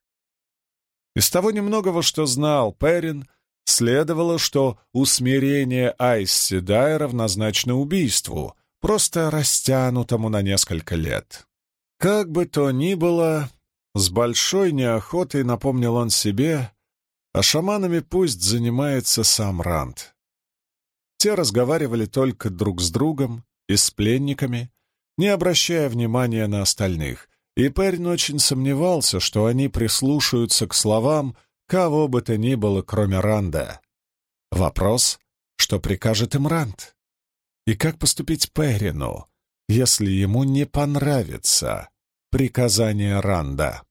Из того немногого, что знал Перин, следовало, что усмирение Айсси Дай равнозначно убийству, просто растянутому на несколько лет. Как бы то ни было, с большой неохотой напомнил он себе, а шаманами пусть занимается сам Ранд. Те разговаривали только друг с другом и с пленниками, не обращая внимания на остальных, и Перин очень сомневался, что они прислушаются к словам кого бы то ни было, кроме Ранда. Вопрос, что прикажет им Ранд? И как поступить Перину, если ему не понравится приказание Ранда?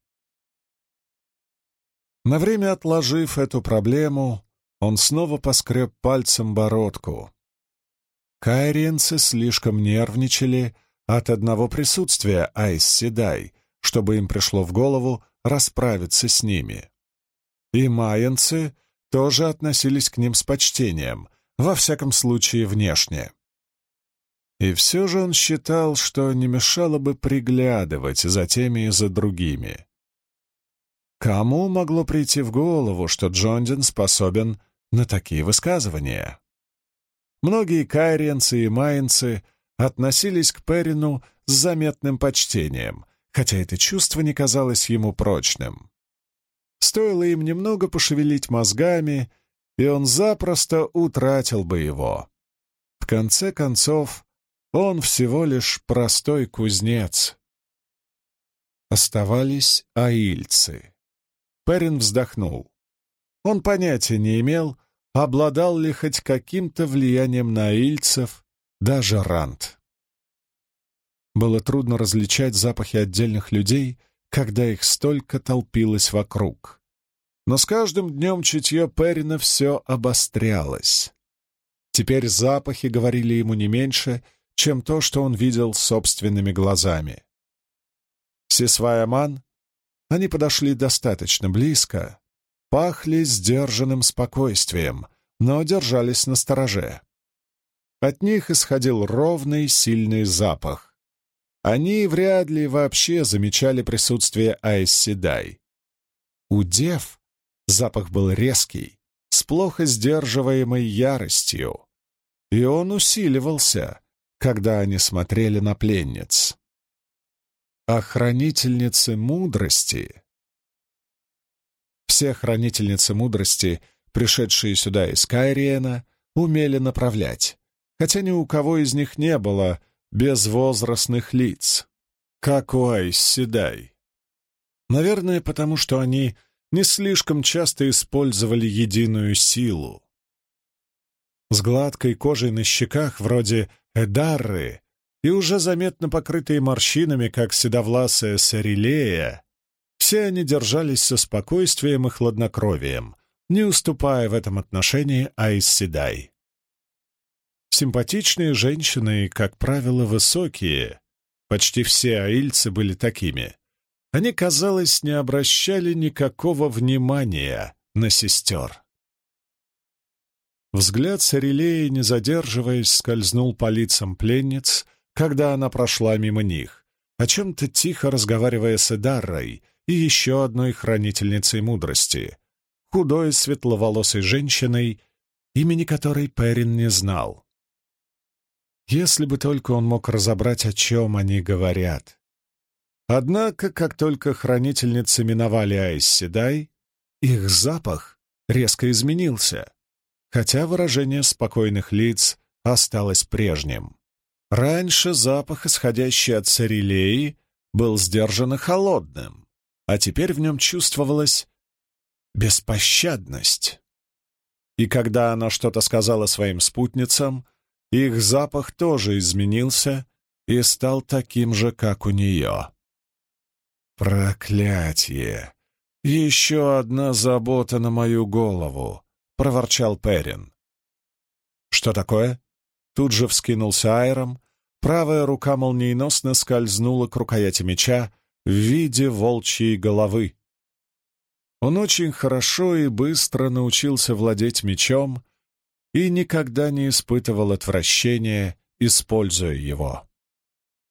На время отложив эту проблему, он снова поскреб пальцем бородку. Кайренцы слишком нервничали от одного присутствия Айс Седай, чтобы им пришло в голову расправиться с ними. И майенцы тоже относились к ним с почтением, во всяком случае внешне. И все же он считал, что не мешало бы приглядывать за теми и за другими. Кому могло прийти в голову, что Джондин способен на такие высказывания? Многие кайриенцы и майнцы относились к Перину с заметным почтением, хотя это чувство не казалось ему прочным. Стоило им немного пошевелить мозгами, и он запросто утратил бы его. В конце концов, он всего лишь простой кузнец. Оставались аильцы. Перин вздохнул. Он понятия не имел, обладал ли хоть каким-то влиянием на ильцев даже Рант. Было трудно различать запахи отдельных людей, когда их столько толпилось вокруг. Но с каждым днем чутье Перина все обострялось. Теперь запахи говорили ему не меньше, чем то, что он видел собственными глазами. Сисвайаман они подошли достаточно близко, пахли сдержанным спокойствием, но держались на стороже. От них исходил ровный, сильный запах. Они вряд ли вообще замечали присутствие Айсседай. У дев запах был резкий, с плохо сдерживаемой яростью, и он усиливался, когда они смотрели на пленниц а хранительницы мудрости. Все хранительницы мудрости, пришедшие сюда из Кайриена, умели направлять, хотя ни у кого из них не было безвозрастных лиц, как у Айс Седай. Наверное, потому что они не слишком часто использовали единую силу. С гладкой кожей на щеках, вроде Эдарры, и уже заметно покрытые морщинами, как седовласая Сарилея, все они держались со спокойствием и хладнокровием, не уступая в этом отношении Айсседай. Симпатичные женщины, как правило, высокие, почти все аильцы были такими. Они, казалось, не обращали никакого внимания на сестер. Взгляд Сарилеи, не задерживаясь, скользнул по лицам пленниц, когда она прошла мимо них, о чем-то тихо разговаривая с Эдаррой и еще одной хранительницей мудрости, худой светловолосой женщиной, имени которой Перин не знал. Если бы только он мог разобрать, о чем они говорят. Однако, как только хранительницы миновали Айсседай, их запах резко изменился, хотя выражение спокойных лиц осталось прежним. Раньше запах, исходящий от царилеи, был сдержанно холодным, а теперь в нем чувствовалась беспощадность. И когда она что-то сказала своим спутницам, их запах тоже изменился и стал таким же, как у нее. «Проклятие! Еще одна забота на мою голову!» — проворчал Перин. «Что такое?» Тут же вскинулся Айром, Правая рука молниеносно скользнула к рукояти меча в виде волчьей головы. Он очень хорошо и быстро научился владеть мечом и никогда не испытывал отвращения, используя его.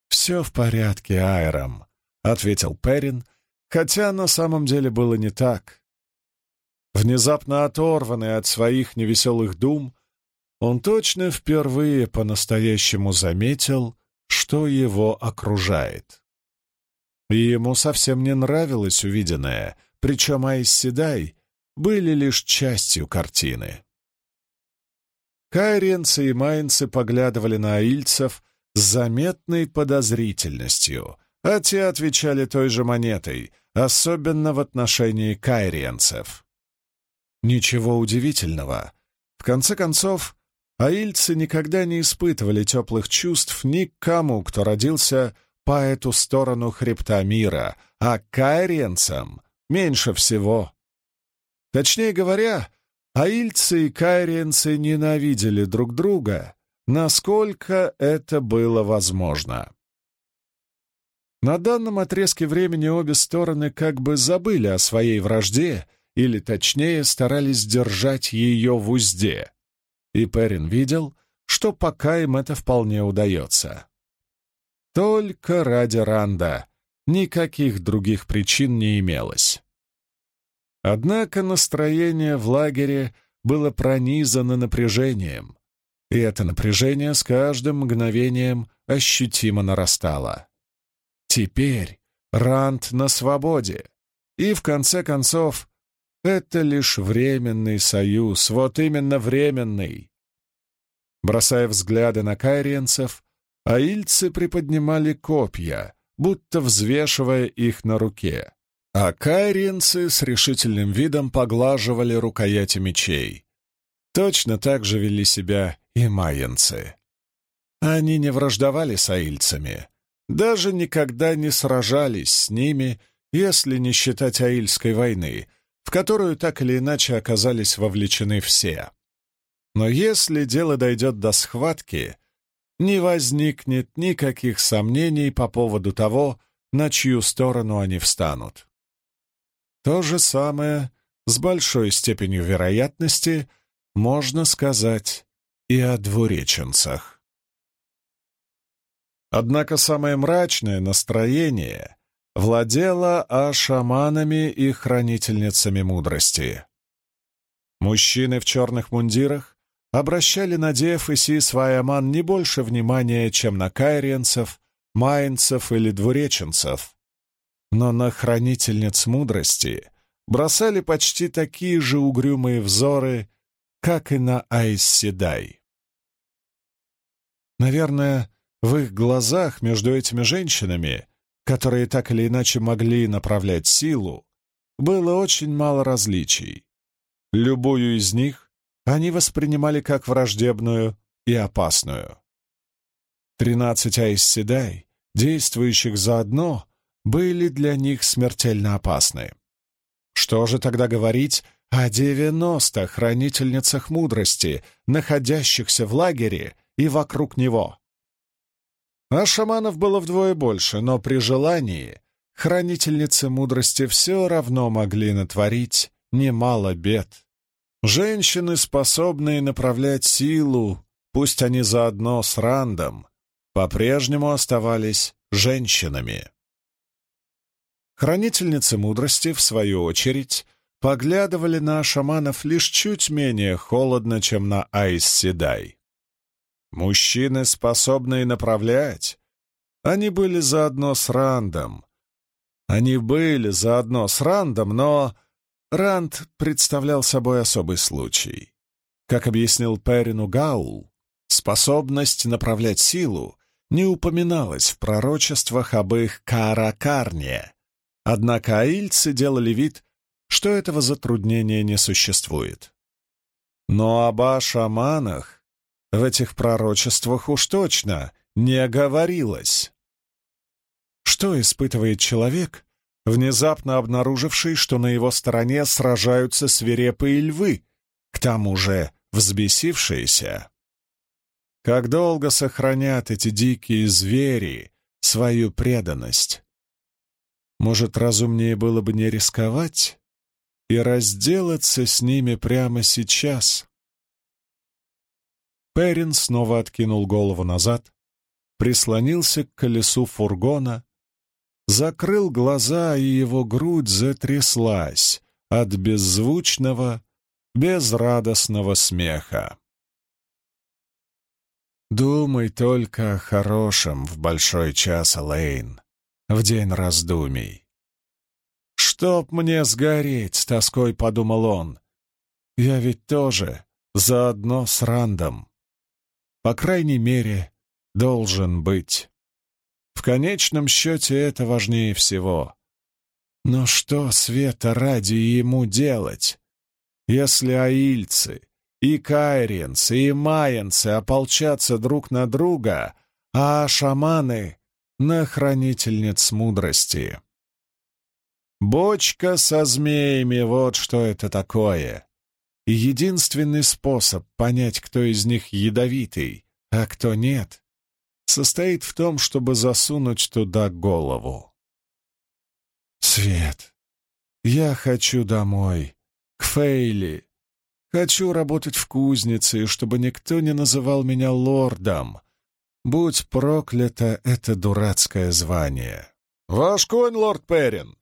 «Все в порядке, Айром. — ответил Перин, хотя на самом деле было не так. Внезапно оторванный от своих невеселых дум, он точно впервые по-настоящему заметил, что его окружает. И ему совсем не нравилось увиденное, причем Айс Седай были лишь частью картины. Кайренцы и майнцы поглядывали на аильцев с заметной подозрительностью, а те отвечали той же монетой, особенно в отношении кайриенцев. Ничего удивительного. В конце концов, аильцы никогда не испытывали теплых чувств ни к кому, кто родился по эту сторону хребта мира, а кайриенцам меньше всего. Точнее говоря, аильцы и кайриенцы ненавидели друг друга, насколько это было возможно. На данном отрезке времени обе стороны как бы забыли о своей вражде, или, точнее, старались держать ее в узде. И Перин видел, что пока им это вполне удается. Только ради Ранда никаких других причин не имелось. Однако настроение в лагере было пронизано напряжением, и это напряжение с каждым мгновением ощутимо нарастало. Теперь Ранд на свободе, и, в конце концов, это лишь временный союз, вот именно временный. Бросая взгляды на кайриенцев, аильцы приподнимали копья, будто взвешивая их на руке, а кайриенцы с решительным видом поглаживали рукояти мечей. Точно так же вели себя и майенцы. Они не враждовали с аильцами, даже никогда не сражались с ними, если не считать Аильской войны, в которую так или иначе оказались вовлечены все. Но если дело дойдет до схватки, не возникнет никаких сомнений по поводу того, на чью сторону они встанут. То же самое с большой степенью вероятности можно сказать и о двуреченцах. Однако самое мрачное настроение владело ашаманами и хранительницами мудрости. Мужчины в черных мундирах обращали на Дев и Сис-Ваяман не больше внимания, чем на кайренцев, майнцев или двуреченцев, но на хранительниц мудрости бросали почти такие же угрюмые взоры, как и на Айс Седай. Наверное, в их глазах между этими женщинами, которые так или иначе могли направлять силу, было очень мало различий. Любую из них они воспринимали как враждебную и опасную. Тринадцать Айсседай, действующих заодно, были для них смертельно опасны. Что же тогда говорить о девяносто хранительницах мудрости, находящихся в лагере и вокруг него? А шаманов было вдвое больше, но при желании хранительницы мудрости все равно могли натворить немало бед. Женщины, способные направлять силу, пусть они заодно с Рандом, по-прежнему оставались женщинами. Хранительницы мудрости, в свою очередь, поглядывали на шаманов лишь чуть менее холодно, чем на Айс Седай. Мужчины, способные направлять, они были заодно с Рандом. Они были заодно с Рандом, но Ранд представлял собой особый случай. Как объяснил Перину Гаул, способность направлять силу не упоминалась в пророчествах об их каракарне, однако аильцы делали вид, что этого затруднения не существует. Но об шаманах в этих пророчествах уж точно не говорилось. Что испытывает человек, внезапно обнаруживший, что на его стороне сражаются свирепые львы, к тому же взбесившиеся? Как долго сохранят эти дикие звери свою преданность? Может, разумнее было бы не рисковать и разделаться с ними прямо сейчас? Перин снова откинул голову назад, прислонился к колесу фургона, закрыл глаза, и его грудь затряслась от беззвучного, безрадостного смеха. Думай только о хорошем в большой час, Лейн, в день раздумий. «Чтоб мне сгореть!» — с тоской подумал он. «Я ведь тоже заодно с Рандом. По крайней мере, должен быть. В конечном счете это важнее всего. Но что, Света, ради ему делать, если аильцы и кайренцы, и майенцы ополчатся друг на друга, а шаманы — на хранительниц мудрости. Бочка со змеями — вот что это такое. И единственный способ понять, кто из них ядовитый, а кто нет, состоит в том, чтобы засунуть туда голову. «Свет, я хочу домой, к Фейли, Хочу работать в кузнице, чтобы никто не называл меня лордом. Будь проклято это дурацкое звание. Ваш конь, лорд Перрин.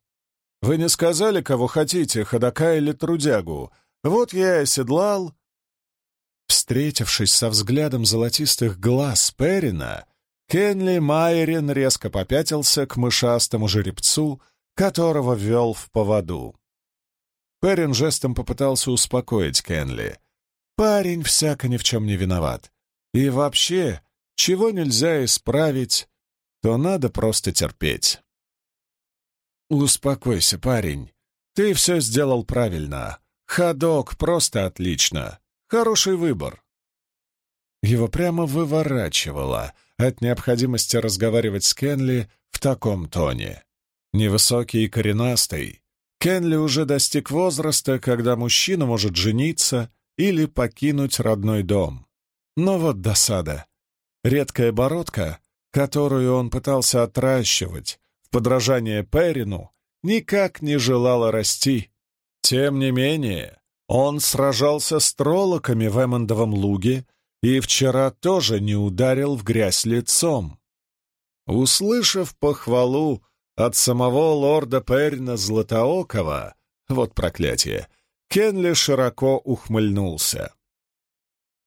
Вы не сказали, кого хотите, ходока или трудягу. Вот я и оседлал. Встретившись со взглядом золотистых глаз Перрина, Кенли Майерин резко попятился к мышастому жеребцу, которого ввел в поводу. Перрин жестом попытался успокоить Кенли. «Парень всяко ни в чем не виноват. И вообще, чего нельзя исправить, то надо просто терпеть». «Успокойся, парень. Ты все сделал правильно. Ходок просто отлично. Хороший выбор». Его прямо выворачивало от необходимости разговаривать с Кенли в таком тоне. Невысокий и коренастый, Кенли уже достиг возраста, когда мужчина может жениться или покинуть родной дом. Но вот досада. Редкая бородка, которую он пытался отращивать в подражание Перину, никак не желала расти. Тем не менее, он сражался с троллоками в Эммондовом луге и вчера тоже не ударил в грязь лицом. Услышав похвалу от самого лорда Перна Златоокова, вот проклятие, Кенли широко ухмыльнулся.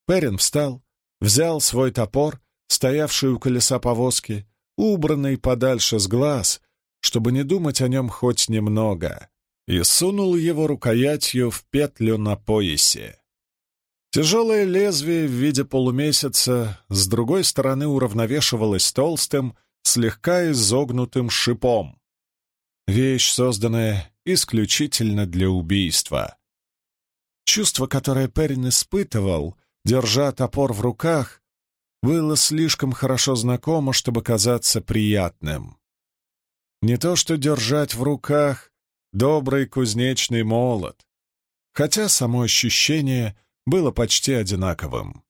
Перин встал, взял свой топор, стоявший у колеса повозки, убранный подальше с глаз, чтобы не думать о нем хоть немного, и сунул его рукоятью в петлю на поясе. Тяжелое лезвие в виде полумесяца с другой стороны уравновешивалось толстым, слегка изогнутым шипом. Вещь, созданная исключительно для убийства. Чувство, которое Перин испытывал, держа топор в руках, было слишком хорошо знакомо, чтобы казаться приятным. Не то что держать в руках добрый кузнечный молот, хотя само ощущение было почти одинаковым.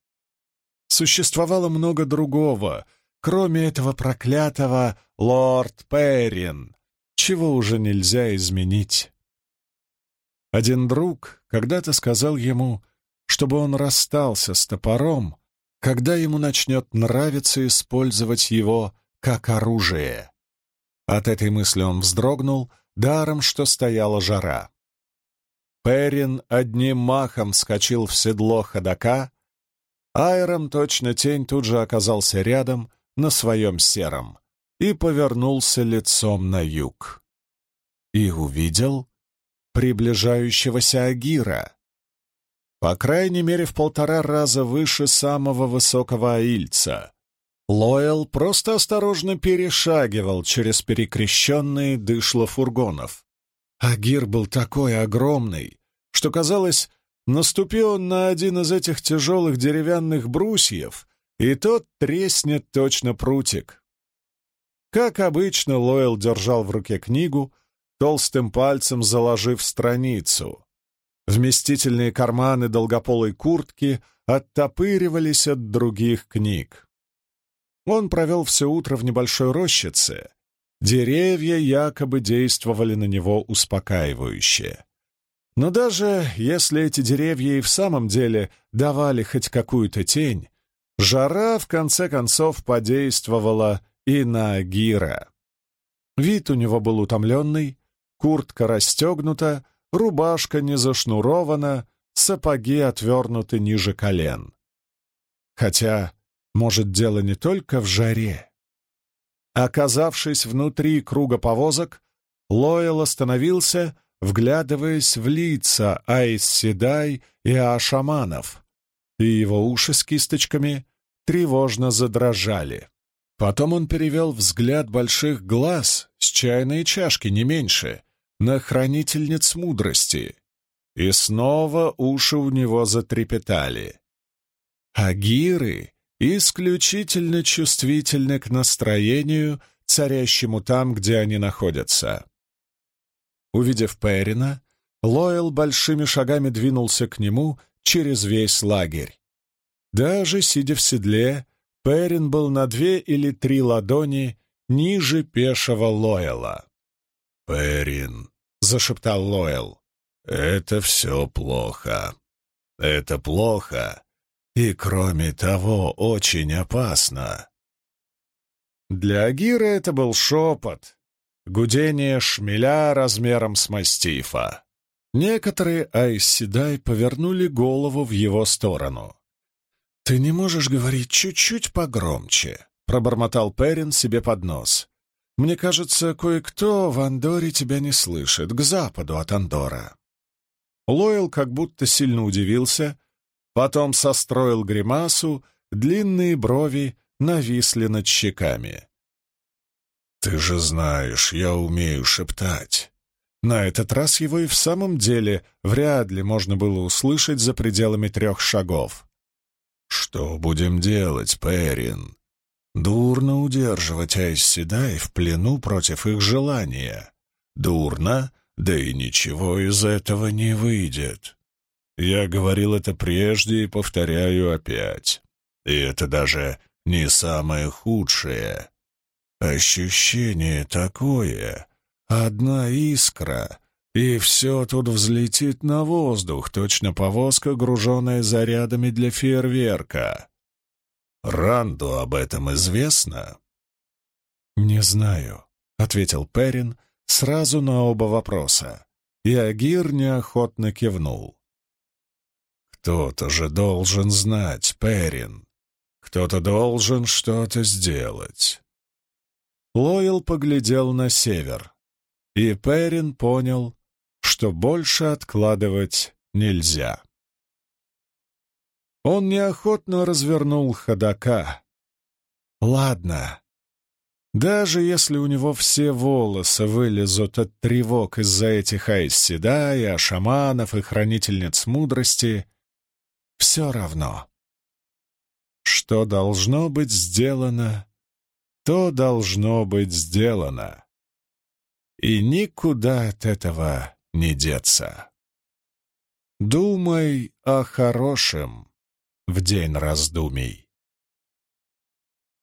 Существовало много другого, Кроме этого проклятого лорд Перрин, чего уже нельзя изменить. Один друг когда-то сказал ему, чтобы он расстался с топором, когда ему начнет нравиться использовать его как оружие. От этой мысли он вздрогнул, даром, что стояла жара. Перин одним махом вскочил в седло ходока, Айром, точно тень, тут же оказался рядом на своем сером и повернулся лицом на юг. И увидел приближающегося Агира. По крайней мере, в полтора раза выше самого высокого аильца. Лоэл просто осторожно перешагивал через перекрещенные дышло фургонов. Агир был такой огромный, что, казалось, наступил он на один из этих тяжелых деревянных брусьев и тот треснет точно прутик. Как обычно, Лойл держал в руке книгу, толстым пальцем заложив страницу. Вместительные карманы долгополой куртки оттопыривались от других книг. Он провел все утро в небольшой рощице. Деревья якобы действовали на него успокаивающе. Но даже если эти деревья и в самом деле давали хоть какую-то тень, Жара, в конце концов, подействовала и на Агира. Вид у него был утомленный, куртка расстегнута, рубашка не зашнурована, сапоги отвернуты ниже колен. Хотя, может, дело не только в жаре. Оказавшись внутри круга повозок, Лойл остановился, вглядываясь в лица Айс Седай и Ашаманов, и его уши с кисточками тревожно задрожали. Потом он перевел взгляд больших глаз с чайной чашки, не меньше, на хранительниц мудрости. И снова уши у него затрепетали. Агиры исключительно чувствительны к настроению, царящему там, где они находятся. Увидев Перина, Лойл большими шагами двинулся к нему через весь лагерь. Даже сидя в седле, Перин был на две или три ладони ниже пешего Лойла. «Перин», — зашептал Лойл, — «это все плохо. Это плохо, и, кроме того, очень опасно». Для Агира это был шепот, гудение шмеля размером с мастифа. Некоторые Айсседай повернули голову в его сторону. «Ты не можешь говорить чуть-чуть погромче», — пробормотал Перин себе под нос. «Мне кажется, кое-кто в Андоре тебя не слышит, к западу от Андора». Лойл как будто сильно удивился, потом состроил гримасу, длинные брови нависли над щеками. «Ты же знаешь, я умею шептать». На этот раз его и в самом деле вряд ли можно было услышать за пределами трех шагов. «Что будем делать, Перин? Дурно удерживать Айсседай в плену против их желания. Дурно, да и ничего из этого не выйдет. Я говорил это прежде и повторяю опять. И это даже не самое худшее. Ощущение такое. Одна искра, и все тут взлетит на воздух, точно повозка, груженная зарядами для фейерверка. Ранду об этом известно? «Не знаю», — ответил Перин сразу на оба вопроса, и Агир неохотно кивнул. «Кто-то же должен знать, Перин. Кто-то должен что-то сделать». Лойл поглядел на север, и Перин понял, что больше откладывать нельзя. Он неохотно развернул ходока. Ладно. Даже если у него все волосы вылезут от тревог из-за этих айсседа и ашаманов и хранительниц мудрости, все равно. Что должно быть сделано, то должно быть сделано. И никуда от этого не деться. Думай о хорошем в день раздумий.